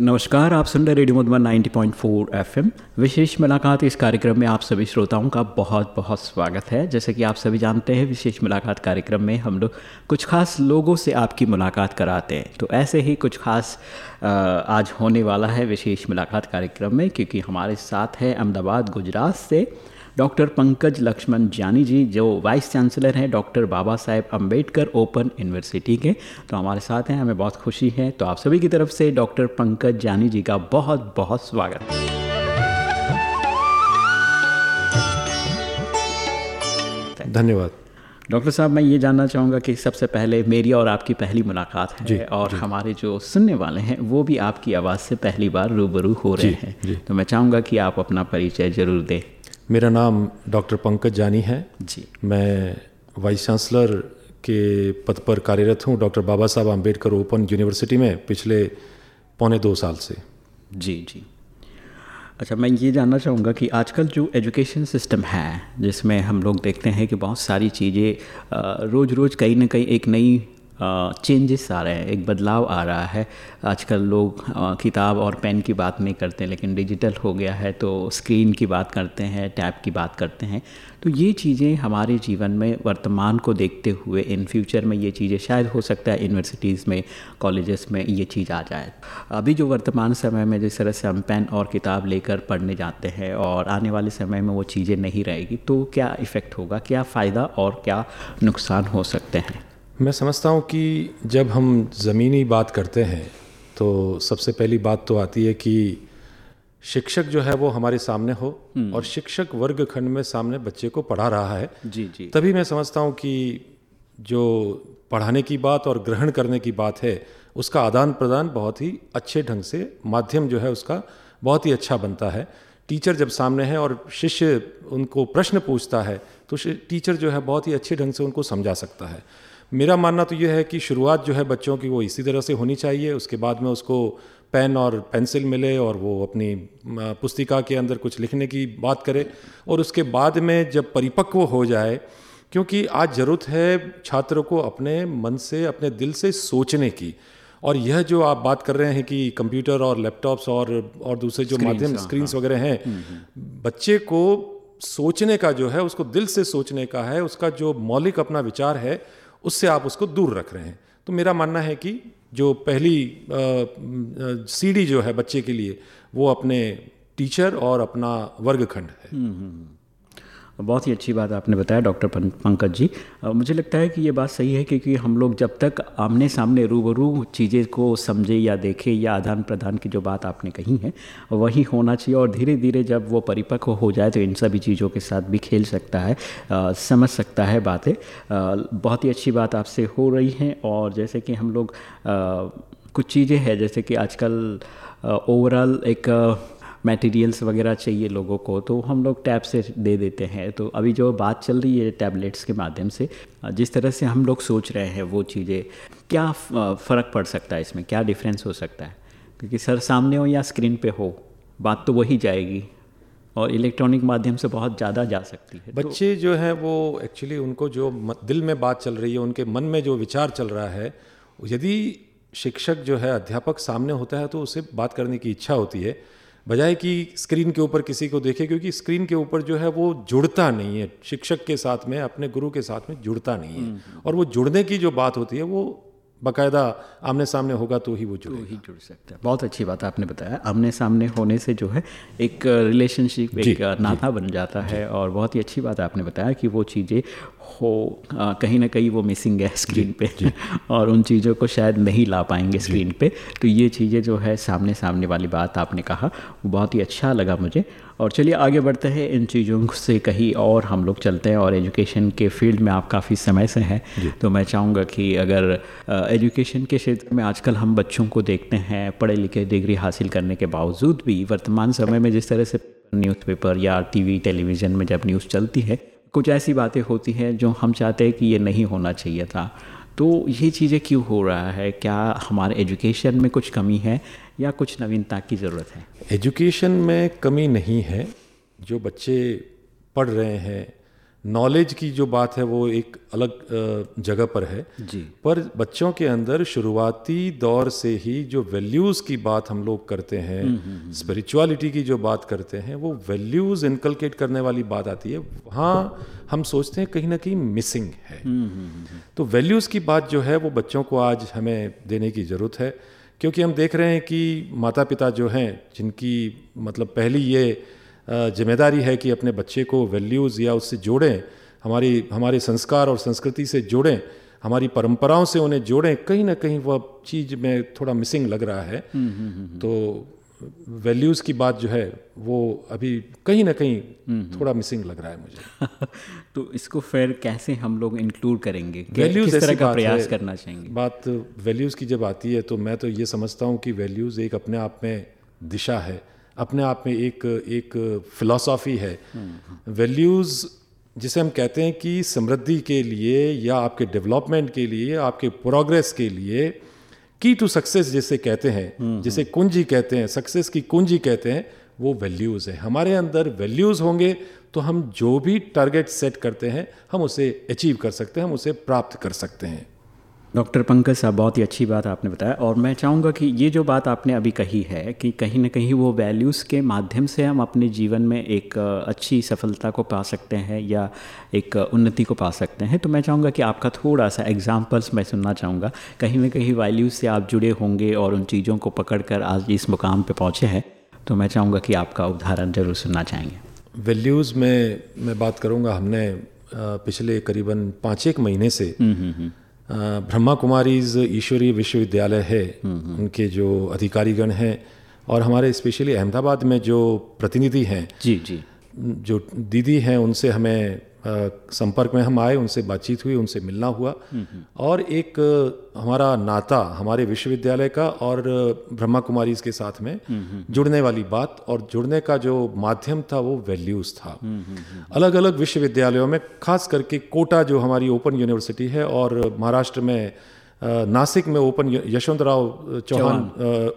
नमस्कार, आप सुन रहे रेडियो मधुबन 90.4 एफएम। विशेष मुलाकात इस कार्यक्रम में आप सभी श्रोताओं का बहुत बहुत स्वागत है। जैसे कि आप सभी जानते हैं, विशेष मुलाकात कार्यक्रम में हम लोग कुछ खास लोगों से आपकी मुलाकात कराते हैं। तो ऐसे ही कुछ खास आज होने वाला है विशेष मुलाकात कार्यक्रम में, क्योंकि हमारे साथ है अहमदाबाद, गुजरात से डॉक्टर पंकज लक्ष्मण जानी जी जो वाइस चांसलर हैं doctor Baba Saheb Ambedkar open university के। तो हमारे साथ हैं हमें बहुत खुशी है। तो आप सभी की तरफ़ से डॉक्टर पंकज जानी जी का बहुत बहुत स्वागत। धन्यवाद। डॉक्टर साहब मैं ये जानना चाहूँगा कि सबसे पहले मेरी और आपकी पहली मुलाकात है जी, और जी. हमारे जो सुनने वाले हैं वो भी आपकी आवाज़ से पहली बार रूबरू हो रहे जी, हैं। जी. तो मैं चाहूँगा कि आप अपना परिचय ज़रूर दें। मेरा नाम डॉक्टर पंकज जानी है। जी। मैं वाइस चांसलर के पद पर कार्यरत हूँ डॉक्टर बाबा साहब आम्बेडकर ओपन यूनिवर्सिटी में पिछले पौने दो साल से। जी जी। अच्छा मैं ये जानना चाहूँगा कि आजकल जो एजुकेशन सिस्टम है जिसमें हम लोग देखते हैं कि बहुत सारी चीज़ें रोज़ रोज़ कहीं ना कहीं एक नई चेंजेस आ रहे हैं, एक बदलाव आ रहा है। आजकल लोग किताब और पेन की बात नहीं करते, लेकिन डिजिटल हो गया है तो स्क्रीन की बात करते हैं टैब की बात करते हैं। तो ये चीज़ें हमारे जीवन में, वर्तमान को देखते हुए इन फ्यूचर में ये चीज़ें, शायद हो सकता है यूनिवर्सिटीज़ में कॉलेजेस में ये चीज़ आ जाए। अभी जो वर्तमान समय में, जिस तरह से हम पेन और किताब लेकर पढ़ने जाते हैं, और आने वाले समय में वो चीज़ें नहीं रहेगी तो क्या इफ़ेक्ट होगा, क्या फ़ायदा और क्या नुकसान हो सकते हैं? मैं समझता हूँ कि जब हम ज़मीनी बात करते हैं तो सबसे पहली बात तो आती है कि शिक्षक जो है वो हमारे सामने हो हम्म। और शिक्षक वर्ग खंड में सामने बच्चे को पढ़ा रहा है। जी जी। तभी मैं समझता हूँ कि जो पढ़ाने की बात और ग्रहण करने की बात है उसका आदान प्रदान बहुत ही अच्छे ढंग से माध्यम जो है उसका बहुत ही अच्छा बनता है। टीचर जब सामने है और शिष्य उनको प्रश्न पूछता है तो टीचर जो है बहुत ही अच्छे ढंग से उनको समझा सकता है। मेरा मानना तो यह है कि शुरुआत जो है बच्चों की वो इसी तरह से होनी चाहिए उसके बाद में उसको पेन और पेंसिल मिले और वो अपनी पुस्तिका के अंदर कुछ लिखने की बात करे और उसके बाद में जब परिपक्व हो जाए क्योंकि आज ज़रूरत है छात्रों को अपने मन से अपने दिल से सोचने की और यह जो आप बात कर रहे हैं कि कंप्यूटर और लैपटॉप्स और और दूसरे जो माध्यम स्क्रीन्स हाँ। वगैरह हैं हम्म, हम्म। बच्चे को सोचने का जो है उसको दिल से सोचने का है उसका जो मौलिक अपना विचार है उससे आप उसको दूर रख रहे हैं तो मेरा मानना है कि जो पहली सीढ़ी जो है बच्चे के लिए वो अपने टीचर और अपना वर्गखंड है हम्म, हम्म, हम्म। बहुत ही अच्छी बात आपने बताया डॉक्टर पंकज जी। मुझे लगता है कि ये बात सही है क्योंकि हम लोग जब तक आमने सामने रूबरू चीज़ें को समझे या देखें या आदान प्रदान की जो बात आपने कही है वही होना चाहिए और धीरे धीरे जब वो परिपक्व हो जाए तो इन सभी चीज़ों के साथ भी खेल सकता है आ, समझ सकता है बातें। बहुत ही अच्छी बात आपसे हो रही हैं और जैसे कि हम लोग आ, कुछ चीज़ें हैं जैसे कि आजकल ओवरऑल एक मटेरियल्स वगैरह चाहिए लोगों को तो हम लोग टैब से दे देते हैं। तो अभी जो बात चल रही है टैबलेट्स के माध्यम से जिस तरह से हम लोग सोच रहे हैं वो चीज़ें क्या फ़र्क पड़ सकता है इसमें? क्या डिफरेंस हो सकता है? क्योंकि सर सामने हो या स्क्रीन पे हो बात तो वही जाएगी और इलेक्ट्रॉनिक माध्यम से बहुत ज़्यादा जा सकती है। तो बच्चे तो, जो हैं वो एक्चुअली उनको जो दिल में बात चल रही है उनके मन में जो विचार चल रहा है यदि शिक्षक जो है अध्यापक सामने होता है तो उसे बात करने की इच्छा होती है। बजाय कि स्क्रीन के ऊपर किसी को देखे क्योंकि स्क्रीन के ऊपर जो है वो जुड़ता नहीं है शिक्षक के साथ में अपने गुरु के साथ में जुड़ता नहीं है हम्म, हम्म। और वो जुड़ने की जो बात होती है वो बाकायदा आमने सामने होगा तो ही वो जुड़ तो ही जुड़ सकता है। बहुत अच्छी बात आपने बताया। आमने सामने होने से जो है एक रिलेशनशिप एक नाता बन जाता है और बहुत ही अच्छी बात आपने बताया कि वो चीज़ें हो आ, कहीं ना कहीं वो मिसिंग है स्क्रीन पे और उन चीज़ों को शायद नहीं ला पाएँगे स्क्रीन पे। तो ये चीज़ें जो है सामने सामने वाली बात आपने कहा वो बहुत ही अच्छा लगा मुझे। और चलिए आगे बढ़ते हैं इन चीज़ों से कहीं और हम लोग चलते हैं और एजुकेशन के फ़ील्ड में आप काफ़ी समय से हैं। तो मैं चाहूँगा कि अगर एजुकेशन के क्षेत्र में आजकल हम बच्चों को देखते हैं पढ़े लिखे डिग्री हासिल करने के बावजूद भी वर्तमान समय में जिस तरह से न्यूज़पेपर या टीवी टेलीविज़न में जब न्यूज़ चलती है कुछ ऐसी बातें होती हैं जो हम चाहते हैं कि ये नहीं होना चाहिए था। तो ये चीज़ें क्यों हो रहा है? क्या हमारे एजुकेशन में कुछ कमी है? या कुछ नवीनता की ज़रूरत है? एजुकेशन में कमी नहीं है। जो बच्चे पढ़ रहे हैं नॉलेज की जो बात है वो एक अलग जगह पर है। जी। पर बच्चों के अंदर शुरुआती दौर से ही जो वैल्यूज़ की बात हम लोग करते हैं स्पिरिचुअलिटी की जो बात करते हैं वो वैल्यूज़ इनकलकेट करने वाली बात आती है। वहाँ हम सोचते हैं कहीं ना कहीं मिसिंग है। तो वैल्यूज़ की बात जो है वो बच्चों को आज हमें देने की ज़रूरत है। क्योंकि हम देख रहे हैं कि माता पिता जो हैं जिनकी मतलब पहली ये ज़िम्मेदारी है कि अपने बच्चे को वैल्यूज़ या उससे जोड़ें हमारी हमारे संस्कार और संस्कृति से जोड़ें हमारी परंपराओं से उन्हें जोड़ें कहीं ना कहीं वह चीज़ में थोड़ा मिसिंग लग रहा है। तो वैल्यूज़ की बात जो है वो अभी कहीं ना कहीं थोड़ा मिसिंग लग रहा है मुझे। तो इसको फिर कैसे हम लोग इंक्लूड करेंगे? वैल्यूज़ किस तरह का प्रयास करना चाहेंगे? बात वैल्यूज़ की जब आती है तो मैं तो ये समझता हूँ कि वैल्यूज़ एक अपने आप में दिशा है अपने आप में एक एक फिलॉसॉफी है। वैल्यूज़ जिसे हम कहते हैं कि समृद्धि के लिए या आपके डेवलपमेंट के लिए आपके प्रोग्रेस के लिए की टू सक्सेस जिसे कहते हैं जिसे कुंजी कहते हैं सक्सेस की कुंजी कहते हैं वो वैल्यूज़ है। हमारे अंदर वैल्यूज़ होंगे तो हम जो भी टारगेट सेट करते हैं हम उसे अचीव कर सकते हैं हम उसे प्राप्त कर सकते हैं। डॉक्टर पंकज साहब बहुत ही अच्छी बात आपने बताया। और मैं चाहूँगा कि ये जो बात आपने अभी कही है कि कहीं ना कहीं वो वैल्यूज़ के माध्यम से हम अपने जीवन में एक अच्छी सफलता को पा सकते हैं या एक उन्नति को पा सकते हैं। तो मैं चाहूँगा कि आपका थोड़ा सा एग्जाम्पल्स मैं सुनना चाहूँगा। कहीं ना कहीं वैल्यूज़ से आप जुड़े होंगे और उन चीज़ों को पकड़ कर आज इस मुकाम पर पहुँचे हैं। तो मैं चाहूँगा कि आपका उदाहरण ज़रूर सुनना चाहेंगे। वैल्यूज़ में मैं बात करूँगा। हमने पिछले करीबन पाँच एक महीने से हम्म, हम्म, हम्म। ब्रह्मा कुमारीज ईश्वरीय विश्वविद्यालय है। उनके जो अधिकारीगण हैं और हमारे स्पेशली अहमदाबाद में जो प्रतिनिधि हैं जी जी। जो दीदी हैं उनसे हमें संपर्क में हम आए उनसे बातचीत हुई उनसे मिलना हुआ। और एक हमारा नाता हमारे विश्वविद्यालय का और ब्रह्मा कुमारी के साथ में जुड़ने वाली बात और जुड़ने का जो माध्यम था वो वैल्यूज़ था। अलग अलग विश्वविद्यालयों में खास करके कोटा जो हमारी ओपन यूनिवर्सिटी है और महाराष्ट्र में नासिक में open Yashwantrao Chavan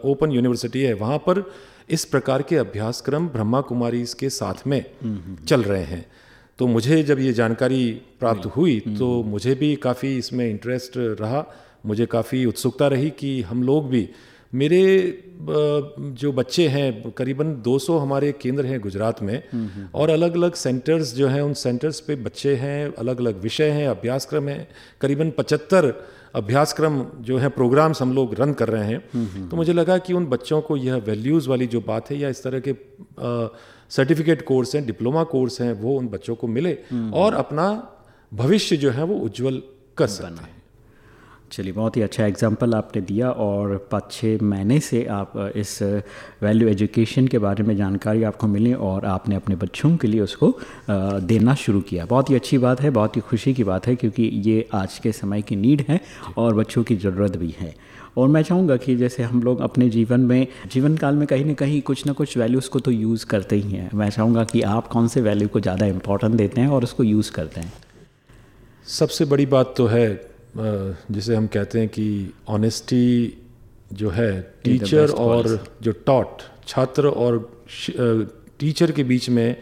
open university है वहाँ पर इस प्रकार के अभ्यासक्रम ब्रह्मा कुमारी के साथ में चल रहे हैं। तो मुझे जब ये जानकारी प्राप्त हुई तो मुझे भी काफ़ी इसमें इंटरेस्ट रहा। मुझे काफ़ी उत्सुकता रही कि हम लोग भी मेरे जो बच्चे हैं करीबन 200 हमारे केंद्र हैं गुजरात में और अलग अलग सेंटर्स जो हैं उन सेंटर्स पे बच्चे हैं अलग अलग विषय हैं अभ्यासक्रम हैं। करीबन 75 अभ्यासक्रम जो है प्रोग्राम्स हम लोग रन कर रहे हैं। तो मुझे लगा कि उन बच्चों को यह वैल्यूज़ वाली जो बात है या इस तरह के सर्टिफिकेट कोर्स हैं डिप्लोमा कोर्स हैं वो उन बच्चों को मिले और अपना भविष्य जो है वो उज्जवल कर सकते हैं। चलिए बहुत ही अच्छा एग्ज़ाम्पल आपने दिया और पाँच छः महीने से आप इस वैल्यू एजुकेशन के बारे में जानकारी आपको मिली और आपने अपने बच्चों के लिए उसको देना शुरू किया। बहुत ही अच्छी बात है बहुत ही खुशी की बात है क्योंकि ये आज के समय की नीड है और बच्चों की ज़रूरत भी है। और मैं चाहूँगा कि जैसे हम लोग अपने जीवन में जीवन काल में कहीं ना कहीं कुछ ना कुछ वैल्यूज़ को तो यूज़ करते ही हैं। मैं चाहूँगा कि आप कौन से वैल्यू को ज़्यादा इम्पोर्टेंट देते हैं और उसको यूज़ करते हैं? सबसे बड़ी बात तो है जिसे हम कहते हैं कि ऑनेस्टी जो है टीचर और जो टॉट छात्र और टीचर के बीच में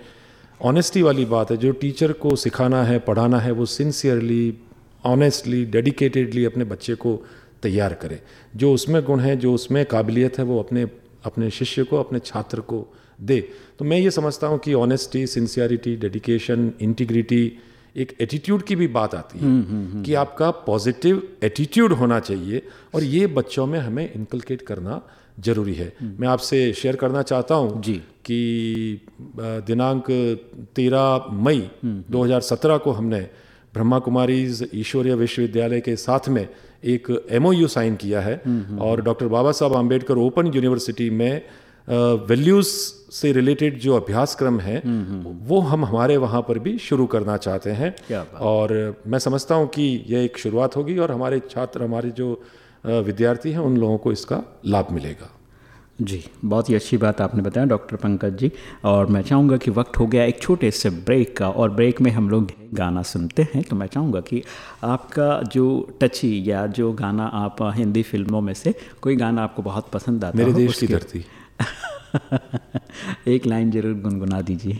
ऑनेस्टी वाली बात है। जो टीचर को सिखाना है पढ़ाना है वो सिंसियरली ऑनेस्टली डेडिकेटेडली अपने बच्चे को तैयार करे। जो उसमें गुण है जो उसमें काबिलियत है वो अपने अपने शिष्य को अपने छात्र को दे। तो मैं ये समझता हूँ कि ऑनेस्टी सिंसियरिटी डेडिकेशन इंटीग्रिटी एक एटीट्यूड की भी बात आती है हम्म, हम्म, हम्म। कि आपका पॉजिटिव एटीट्यूड होना चाहिए और ये बच्चों में हमें इनकलकेट करना ज़रूरी है। मैं आपसे शेयर करना चाहता हूँ जी। कि दिनांक तेरह मई 2017 को हमने ब्रह्मा कुमारीज ईश्वरीय विश्वविद्यालय के साथ में एक एमओयू साइन किया है। और doctor Baba Saheb Ambedkar open university में वैल्यूज़ से रिलेटेड जो अभ्यासक्रम है वो हम हमारे वहाँ पर भी शुरू करना चाहते हैं। और मैं समझता हूँ कि यह एक शुरुआत होगी और हमारे छात्र हमारे जो विद्यार्थी हैं उन लोगों को इसका लाभ मिलेगा। जी बहुत ही अच्छी बात आपने बताया डॉक्टर पंकज जी। और मैं चाहूँगा कि वक्त हो गया एक छोटे से ब्रेक का और ब्रेक में हम लोग गाना सुनते हैं। तो मैं चाहूँगा कि आपका जो टची या जो गाना आप हिंदी फ़िल्मों में से कोई गाना आपको बहुत पसंद आता मेरे देश की धरती। एक लाइन ज़रूर गुनगुना दीजिए।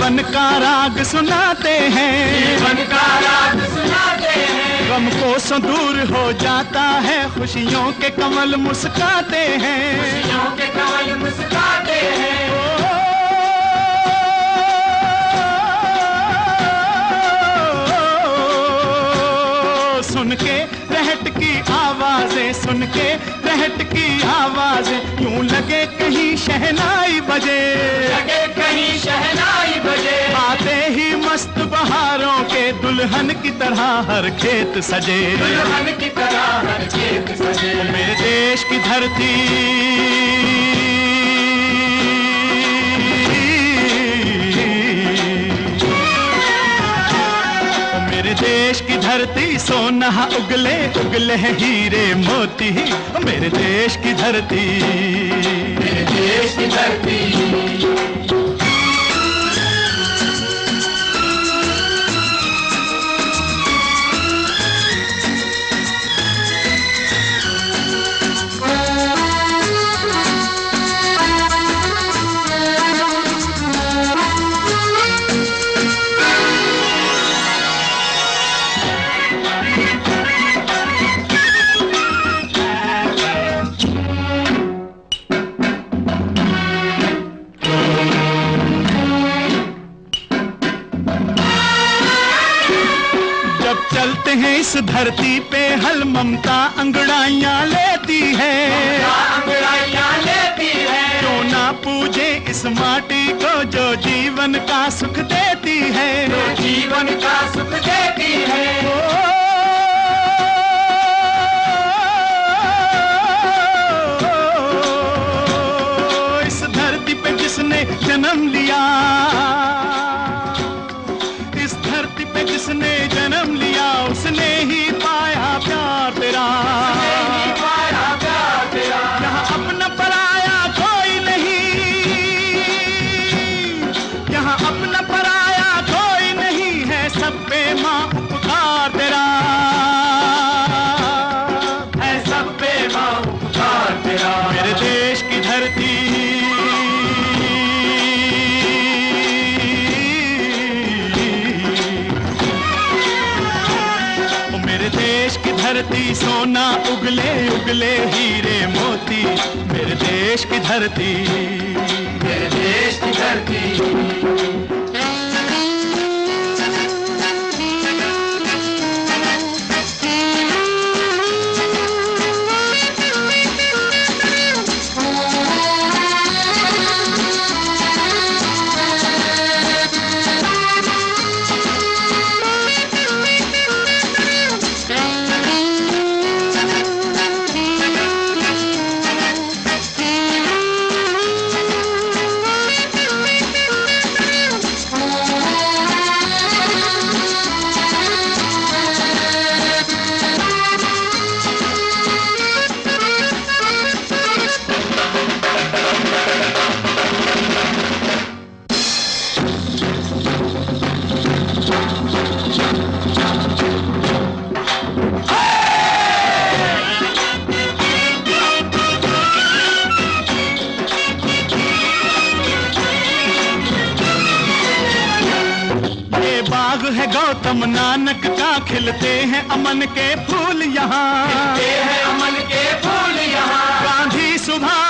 जीवन का राग सुनाते हैं। जीवन का राग सुनाते हैं। गम को सो दूर हो जाता है खुशियों के कमल मुस्काते हैं। खुशियों के कमल मुस्काते हैं। सुन के रहट की आवाज़ें सुन के रहट की आवाज़ें। यूँ लगे कहीं शहनाई बजे। लगे कहीं शहनाई बजे। आते ही मस्त बहारों के दुल्हन की तरह हर खेत सजे। दुल्हन की तरह हर खेत सजे। मेरे देश की धरती। मेरे देश की धरती सोना उगले उगले हीरे मोती। मेरे देश की धरती। मेरे देश की धरती। धरती पे हल ममता अंगड़ाइयाँ लेती है। अंगड़ाइयाँ लेती है। क्यों ना पूजे इस माटी को जो जीवन का सुख देती है। जो जीवन का सुख देती है। ओ, इस धरती पे जिसने जन्म लिया। उगले उगले हीरे मोती मेरे देश की धरती। मेरे देश की धरती। गौतम नानक का खिलते हैं अमन के फूल यहाँ। हैं अमन के फूल यहाँ। गांधी सुभाष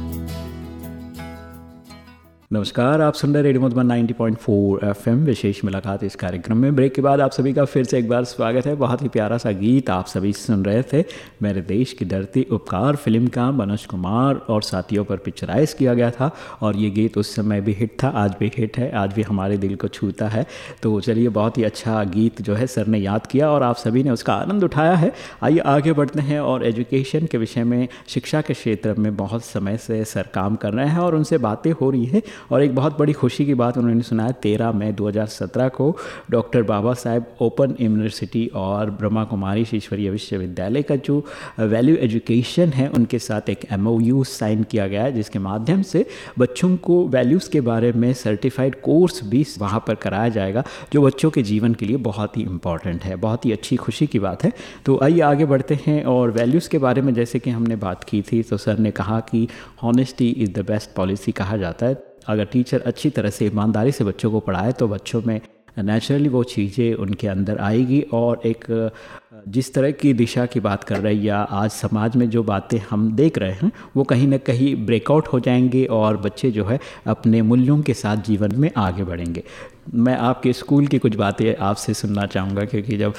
नमस्कार, आप सुन रहे रेडियो मधुबन 90.4 एफएम, विशेष मुलाकात इस कार्यक्रम में। ब्रेक के बाद आप सभी का फिर से एक बार स्वागत है। बहुत ही प्यारा सा गीत आप सभी सुन रहे थे। मेरे देश की धरती उपकार फ़िल्म का मनोज कुमार और साथियों पर पिक्चराइज किया गया था और ये गीत उस समय भी हिट था, आज भी हिट है, आज भी हमारे दिल को छूता है। तो चलिए, बहुत ही अच्छा गीत जो है सर ने याद किया और आप सभी ने उसका आनंद उठाया है। आइए आगे बढ़ते हैं और एजुकेशन के विषय में, शिक्षा के क्षेत्र में बहुत समय से सर काम कर रहे हैं और उनसे बातें हो रही है। और एक बहुत बड़ी खुशी की बात उन्होंने सुनाया, तेरह मई 2017 को doctor Baba Saheb open university और ब्रह्मा कुमारी ईश्वरीय विश्वविद्यालय का जो वैल्यू एजुकेशन है, उनके साथ एक एमओयू साइन किया गया है, जिसके माध्यम से बच्चों को वैल्यूज़ के बारे में सर्टिफाइड कोर्स भी वहाँ पर कराया जाएगा, जो बच्चों के जीवन के लिए बहुत ही इंपॉर्टेंट है, बहुत ही अच्छी खुशी की बात है। तो आइए आगे बढ़ते हैं और वैल्यूज़ के बारे में, जैसे कि हमने बात की थी तो सर ने कहा कि honesty is the best policy कहा जाता है। अगर टीचर अच्छी तरह से ईमानदारी से बच्चों को पढ़ाए तो बच्चों में नेचुरली वो चीज़ें उनके अंदर आएगी और एक, जिस तरह की दिशा की बात कर रहे हैं या आज समाज में जो बातें हम देख रहे हैं, वो कहीं ना कहीं ब्रेकआउट हो जाएँगे और बच्चे जो है अपने मूल्यों के साथ जीवन में आगे बढ़ेंगे। मैं आपके स्कूल की कुछ बातें आपसे सुनना चाहूँगा, क्योंकि जब,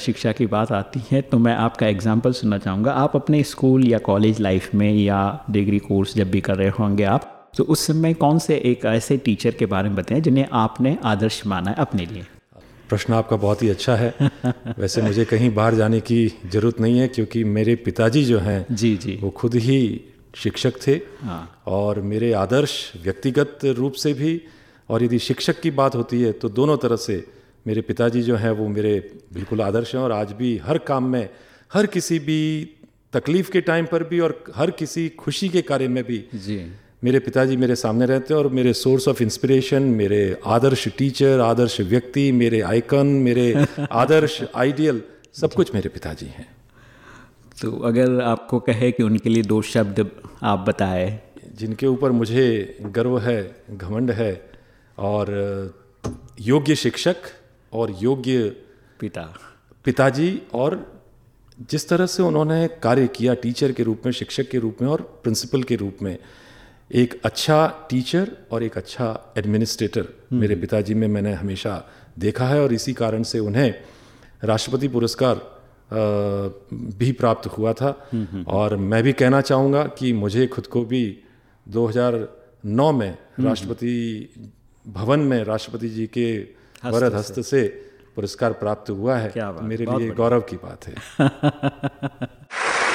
शिक्षा की बात आती है तो मैं आपका एग्ज़ाम्पल सुनना चाहूँगा। आप अपने स्कूल या कॉलेज लाइफ में या डिग्री कोर्स जब भी कर रहे होंगे आप तो उस समय कौन से एक ऐसे टीचर के बारे में बताएँ जिन्हें आपने आदर्श माना है अपने लिए? प्रश्न आपका बहुत ही अच्छा है। वैसे मुझे कहीं बाहर जाने की ज़रूरत नहीं है क्योंकि मेरे पिताजी जो हैं जी जी। वो खुद ही शिक्षक थे हाँ। और मेरे आदर्श व्यक्तिगत रूप से भी और यदि शिक्षक की बात होती है तो दोनों तरह से मेरे पिताजी जो हैं वो मेरे बिल्कुल आदर्श हैं और आज भी हर काम में हर किसी भी तकलीफ़ के टाइम पर भी और हर किसी खुशी के कार्य में भी जी। मेरे पिताजी मेरे सामने रहते हैं और मेरे सोर्स ऑफ़ इंस्पिरेशन मेरे आदर्श टीचर आदर्श व्यक्ति मेरे आइकन मेरे आदर्श आइडियल सब कुछ मेरे पिताजी हैं। तो अगर आपको कहे कि उनके लिए दो शब्द आप बताए। जिनके ऊपर मुझे गर्व है घमंड है और योग्य शिक्षक और योग्य पिता। पिताजी और जिस तरह से उन्होंने कार्य किया टीचर के रूप में शिक्षक के रूप में और प्रिंसिपल के रूप में एक अच्छा टीचर और एक अच्छा एडमिनिस्ट्रेटर मेरे पिताजी में मैंने हमेशा देखा है और इसी कारण से उन्हें राष्ट्रपति पुरस्कार भी प्राप्त हुआ था। और मैं भी कहना चाहूँगा कि मुझे खुद को भी 2009 में राष्ट्रपति भवन में राष्ट्रपति जी के वरद हस्त से पुरस्कार प्राप्त हुआ है। मेरे लिए गौरव की बात है।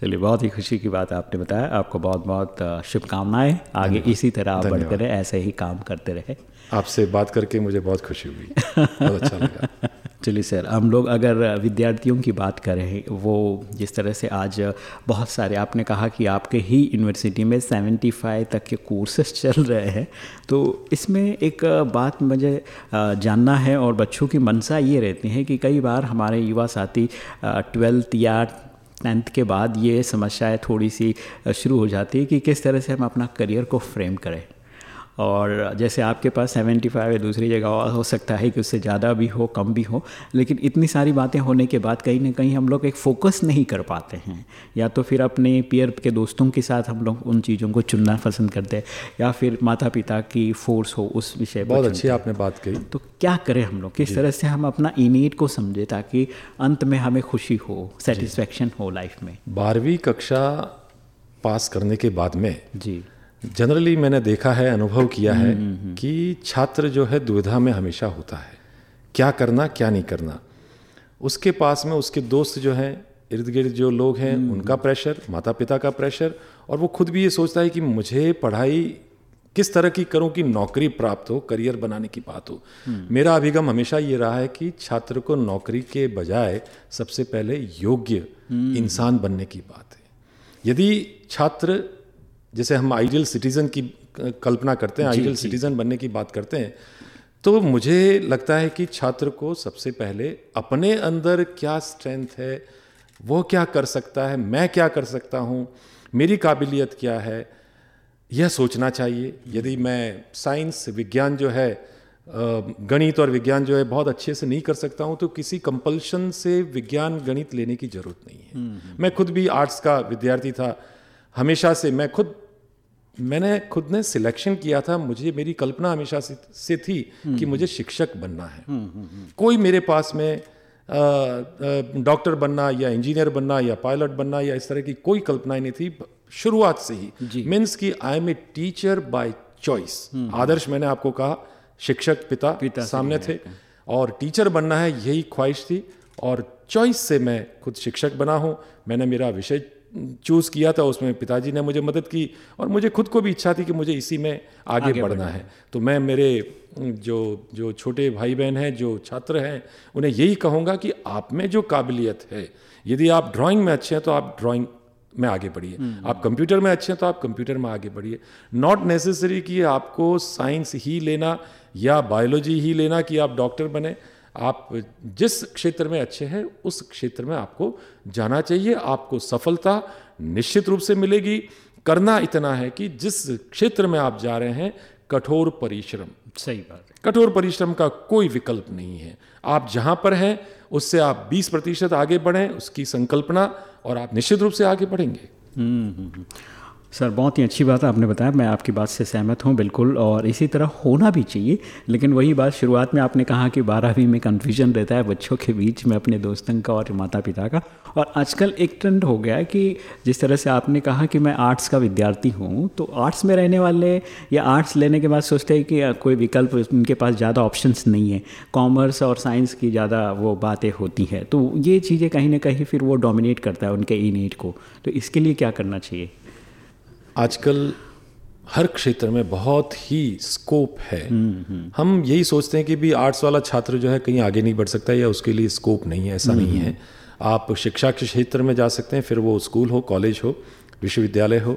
चलिए बहुत ही खुशी की बात आपने बताया। आपको बहुत बहुत शुभकामनाएँ। आगे इसी तरह आप बढ़ते रहे ऐसे ही काम करते रहे। आपसे बात करके मुझे बहुत खुशी हुई। बहुत अच्छा लगा। चलिए सर हम लोग अगर विद्यार्थियों की बात करें वो जिस तरह से आज बहुत सारे आपने कहा कि आपके ही यूनिवर्सिटी में 75 तक के कोर्सेस चल रहे हैं तो इसमें एक बात मुझे जानना है और बच्चों की मनसा ये रहती है कि कई बार हमारे युवा साथी ट्वेल्थ या टेंथ के बाद ये समस्याएँ थोड़ी सी शुरू हो जाती है कि किस तरह से हम अपना करियर को फ्रेम करें। और जैसे आपके पास सेवेंटी फाइव है दूसरी जगह और हो सकता है कि उससे ज़्यादा भी हो कम भी हो लेकिन इतनी सारी बातें होने के बाद कहीं ना कहीं हम लोग एक फोकस नहीं कर पाते हैं। या तो फिर अपने पियर के दोस्तों के साथ हम लोग उन चीज़ों को चुनना पसंद करते हैं या फिर माता पिता की फोर्स हो उस विषय बहुत अच्छी आपने बात कही। तो क्या करें हम लोग? किस तरह से हम अपना इनीट को समझे ताकि अंत में हमें खुशी हो सेटिस्फेक्शन हो लाइफ में? बारहवीं कक्षा पास करने के बाद में जी। जनरली मैंने देखा है अनुभव किया है कि छात्र जो है दुविधा में हमेशा होता है। क्या करना क्या नहीं करना। उसके पास में उसके दोस्त जो हैं इर्द गिर्द जो लोग हैं उनका प्रेशर माता पिता का प्रेशर और वो खुद भी ये सोचता है कि मुझे पढ़ाई किस तरह की करूँ कि नौकरी प्राप्त हो करियर बनाने की बात हो। मेरा अभिगम हमेशा ये रहा है कि छात्र को नौकरी के बजाय सबसे पहले योग्य इंसान बनने की बात है। यदि छात्र जैसे हम आइडियल सिटीजन की कल्पना करते हैं आइडियल सिटीजन बनने की बात करते हैं तो मुझे लगता है कि छात्र को सबसे पहले अपने अंदर क्या स्ट्रेंथ है वो क्या कर सकता है मैं क्या कर सकता हूँ मेरी काबिलियत क्या है यह सोचना चाहिए। यदि मैं साइंस विज्ञान जो है गणित और विज्ञान जो है बहुत अच्छे से नहीं कर सकता हूँ तो किसी कंपल्शन से विज्ञान गणित लेने की ज़रूरत नहीं है। मैं खुद भी आर्ट्स का विद्यार्थी था हमेशा से मैं खुद मैंने खुद ने सिलेक्शन किया था मुझे मेरी कल्पना हमेशा से, से थी कि मुझे शिक्षक बनना है। कोई मेरे पास में डॉक्टर बनना या इंजीनियर बनना या पायलट बनना या इस तरह की कोई कल्पनाएँ नहीं थी शुरुआत से ही। मीन्स की I am a teacher by choice आदर्श मैंने आपको कहा शिक्षक पिता, पिता सामने थे और टीचर बनना है यही ख्वाहिश थी। और चॉइस से मैं खुद शिक्षक बना हूँ मैंने मेरा विषय चूज़ किया था उसमें पिताजी ने मुझे मदद की और मुझे खुद को भी इच्छा थी कि मुझे इसी में आगे, आगे बढ़ना है। तो मैं मेरे जो जो छोटे भाई बहन हैं जो छात्र हैं उन्हें यही कहूँगा कि आप में जो काबिलियत है यदि आप ड्राइंग में अच्छे हैं तो आप ड्राइंग में आगे बढ़िए। हम्म। आप कंप्यूटर में अच्छे हैं तो आप कंप्यूटर में आगे बढ़िए। नॉट नेसेसरी कि आपको साइंस ही लेना या बायोलॉजी ही लेना कि आप डॉक्टर बने। आप जिस क्षेत्र में अच्छे हैं उस क्षेत्र में आपको जाना चाहिए। आपको सफलता निश्चित रूप से मिलेगी। करना इतना है कि जिस क्षेत्र में आप जा रहे हैं कठोर परिश्रम। सही बात है। कठोर परिश्रम का कोई विकल्प नहीं है। आप जहाँ पर हैं उससे आप 20 प्रतिशत आगे बढ़ें उसकी संकल्पना और आप निश्चित रूप से आगे बढ़ेंगे। हम्म, हम्म, हम्म। सर, बहुत ही अच्छी बात आपने बताया। मैं आपकी बात से सहमत हूँ, बिल्कुल, और इसी तरह होना भी चाहिए। लेकिन वही बात शुरुआत में आपने कहा कि बारहवीं में कन्फ्यूज़न रहता है बच्चों के बीच में अपने दोस्तों का और माता पिता का। और आजकल एक ट्रेंड हो गया है कि जिस तरह से आपने कहा कि मैं आर्ट्स का विद्यार्थी हूँ तो आर्ट्स में रहने वाले या आर्ट्स लेने के बाद सोचते हैं कि कोई विकल्प उनके पास ज़्यादा ऑप्शंस नहीं है। कॉमर्स और साइंस की ज़्यादा वो बातें होती हैं। तो ये चीज़ें कहीं ना कहीं फिर वो डोमिनेट करता है उनके नीट को। तो इसके लिए क्या करना चाहिए? आजकल हर क्षेत्र में बहुत ही स्कोप है। हम यही सोचते हैं कि भी आर्ट्स वाला छात्र जो है कहीं आगे नहीं बढ़ सकता या उसके लिए स्कोप नहीं है ऐसा नहीं है। आप शिक्षा के क्षेत्र में जा सकते हैं फिर वो स्कूल हो कॉलेज हो विश्वविद्यालय हो।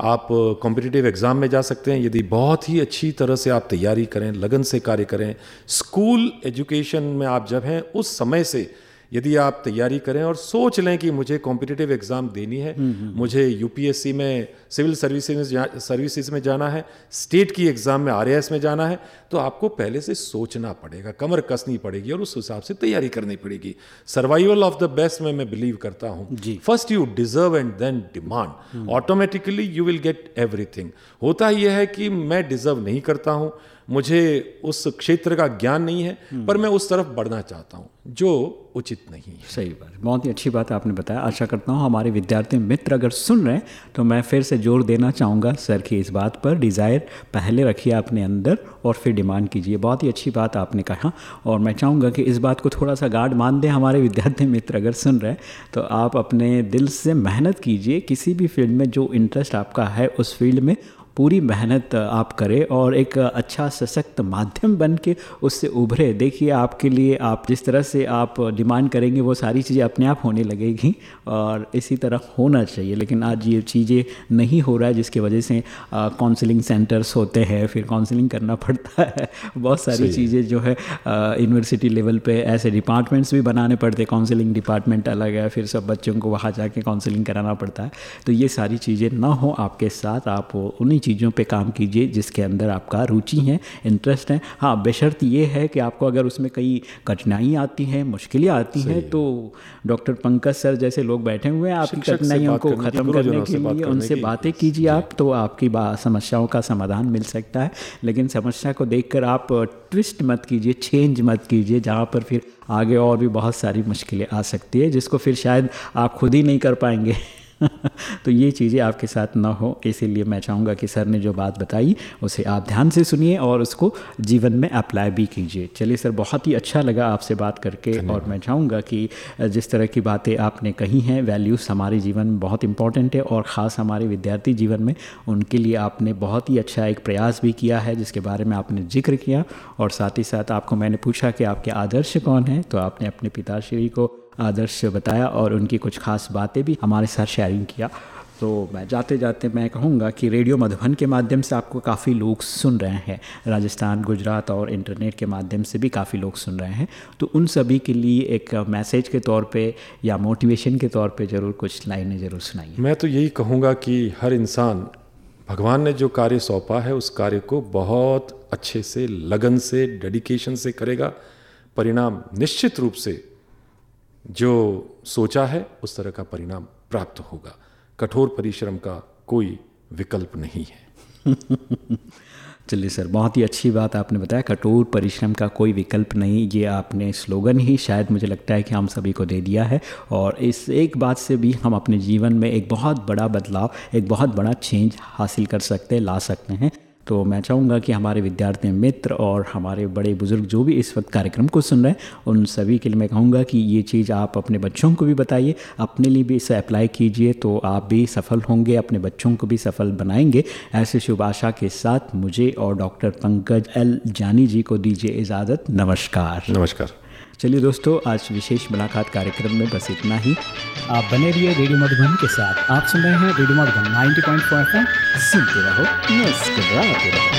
आप कॉम्पिटिटिव एग्ज़ाम में जा सकते हैं यदि बहुत ही अच्छी तरह से आप तैयारी करें लगन से कार्य करें स्कूल एजुकेशन में आप जब हैं उस समय से यदि आप तैयारी करें और सोच लें कि मुझे कॉम्पिटिटिव एग्ज़ाम देनी है मुझे यूपीएससी में सिविल सर्विसेज़ सर्विसेज़ में जाना है स्टेट की एग्ज़ाम में आरएएस में जाना है तो आपको पहले से सोचना पड़ेगा कमर कसनी पड़ेगी और उस हिसाब से तैयारी करनी पड़ेगी। सर्वाइवल ऑफ़ द बेस्ट में मैं बिलीव करता हूँ। First you deserve and then demand automatically you will get everything होता यह है कि मैं डिजर्व नहीं करता हूँ मुझे उस क्षेत्र का ज्ञान नहीं है पर मैं उस तरफ़ बढ़ना चाहता हूँ जो उचित नहीं है। सही बात बहुत ही अच्छी बात आपने बताया। आशा करता हूँ हमारे विद्यार्थी मित्र अगर सुन रहे हैं तो मैं फिर से ज़ोर देना चाहूँगा सर की इस बात पर। डिज़ायर पहले रखिए अपने अंदर और फिर डिमांड कीजिए। बहुत ही अच्छी बात आपने कहा और मैं चाहूँगा कि इस बात को थोड़ा सा गार्ड मान दें हमारे विद्यार्थी मित्र अगर सुन रहे हैं तो आप अपने दिल से मेहनत कीजिए। किसी भी फ़ील्ड में जो इंटरेस्ट आपका है उस फ़ील्ड में पूरी मेहनत आप करें और एक अच्छा सशक्त माध्यम बन के उससे उभरे। देखिए आपके लिए आप जिस तरह से आप डिमांड करेंगे वो सारी चीज़ें अपने आप होने लगेगी और इसी तरह होना चाहिए। लेकिन आज ये चीज़ें नहीं हो रहा है जिसकी वजह से काउंसलिंग सेंटर्स होते हैं फिर काउंसलिंग करना पड़ता है। बहुत सारी चीज़ें जो है यूनिवर्सिटी लेवल पे ऐसे डिपार्टमेंट्स भी बनाने पड़ते हैं। काउंसलिंग डिपार्टमेंट अलग है फिर सब बच्चों को वहाँ जाके काउंसलिंग कराना पड़ता है। तो ये सारी चीज़ें ना हो आपके साथ आप उन्हीं चीज़ों पे काम कीजिए जिसके अंदर आपका रुचि है इंटरेस्ट है। हाँ बेशर्त ये है कि आपको अगर उसमें कई कठिनाई आती हैं मुश्किलें आती हैं तो डॉक्टर पंकज सर जैसे लोग बैठे हुए हैं आपकी कठिनाइयों को ख़त्म करने के लिए उनसे बातें कीजिए आप तो आपकी समस्याओं का समाधान मिल सकता है। लेकिन समस्या को देखकर आप ट्विस्ट मत कीजिए चेंज मत कीजिए जहाँ पर फिर आगे और भी बहुत सारी मुश्किलें आ सकती है जिसको फिर शायद आप खुद ही नहीं कर पाएँगे। तो ये चीज़ें आपके साथ ना हो इसीलिए मैं चाहूँगा कि सर ने जो बात बताई उसे आप ध्यान से सुनिए और उसको जीवन में अप्लाई भी कीजिए। चलिए सर बहुत ही अच्छा लगा आपसे बात करके और मैं चाहूँगा कि जिस तरह की बातें आपने कही हैं वैल्यूज़ हमारे जीवन में बहुत इंपॉर्टेंट है और ख़ास हमारे विद्यार्थी जीवन में उनके लिए आपने बहुत ही अच्छा एक प्रयास भी किया है जिसके बारे में आपने ज़िक्र किया और साथ ही साथ आपको मैंने पूछा कि आपके आदर्श कौन हैं तो आपने अपने पिताश्री को आदर्श बताया और उनकी कुछ खास बातें भी हमारे साथ शेयरिंग किया। तो मैं जाते जाते मैं कहूँगा कि रेडियो मधुबन के माध्यम से आपको काफ़ी लोग सुन रहे हैं। राजस्थान, गुजरात और इंटरनेट के माध्यम से भी काफ़ी लोग सुन रहे हैं। तो उन सभी के लिए एक मैसेज के तौर पे या मोटिवेशन के तौर पे ज़रूर कुछ लाइनें ज़रूर सुनाइए। मैं तो यही कहूँगा कि हर इंसान, भगवान ने जो कार्य सौंपा है, उस कार्य को बहुत अच्छे से, लगन से डेडिकेशन से करेगा। परिणाम निश्चित रूप से जो सोचा है, उस तरह का परिणाम प्राप्त होगा। कठोर परिश्रम का कोई विकल्प नहीं है। चलिए सर, बहुत ही अच्छी बात आपने बताया, कठोर परिश्रम का कोई विकल्प नहीं, ये आपने स्लोगन ही शायद मुझे लगता है कि हम सभी को दे दिया है। और इस एक बात से भी हम अपने जीवन में एक बहुत बड़ा बदलाव, एक बहुत बड़ा चेंज हासिल कर सकते, ला सकते हैं। तो मैं चाहूँगा कि हमारे विद्यार्थी मित्र और हमारे बड़े बुज़ुर्ग जो भी इस वक्त कार्यक्रम को सुन रहे हैं उन सभी के लिए मैं कहूँगा कि ये चीज़ आप अपने बच्चों को भी बताइए अपने लिए भी इसे अप्लाई कीजिए तो आप भी सफल होंगे अपने बच्चों को भी सफल बनाएँगे। ऐसे शुभ आशा के साथ मुझे और डॉक्टर पंकज एल जानी जी को दीजिए इजाज़त। नमस्कार। नमस्कार। चलिए दोस्तों आज विशेष मुलाकात कार्यक्रम में बस इतना ही। आप बने रहिए रेडियो मधुबन के साथ। आप सुन रहे हैं रेडियो मधुबन 90.4 पॉइंट सुनते रहो, मुस्कुराते रहो।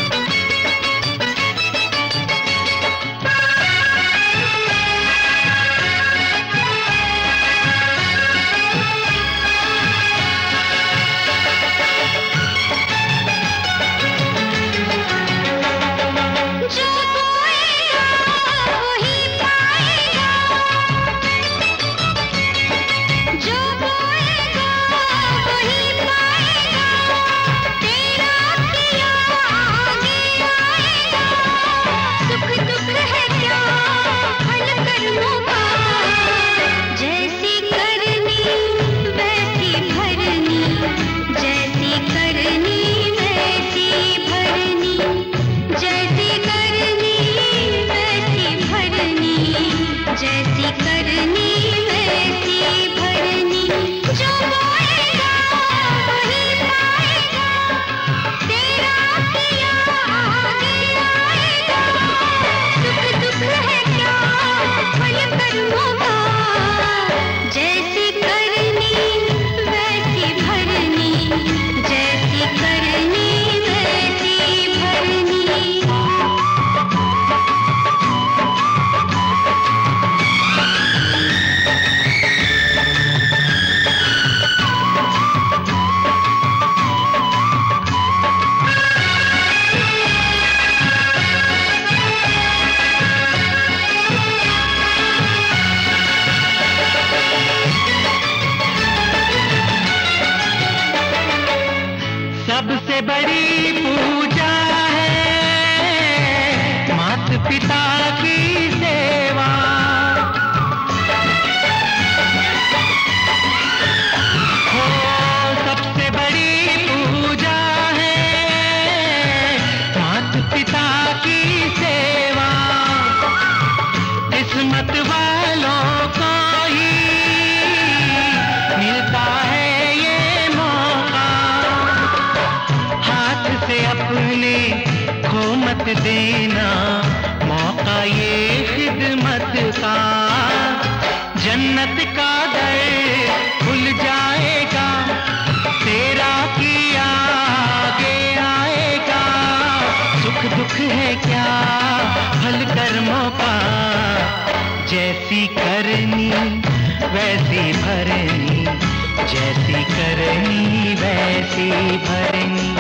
भरनी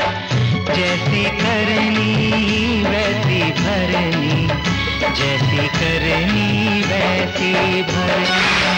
जैसी करनी वैसी भरनी जैसी करनी वैसी भरनी।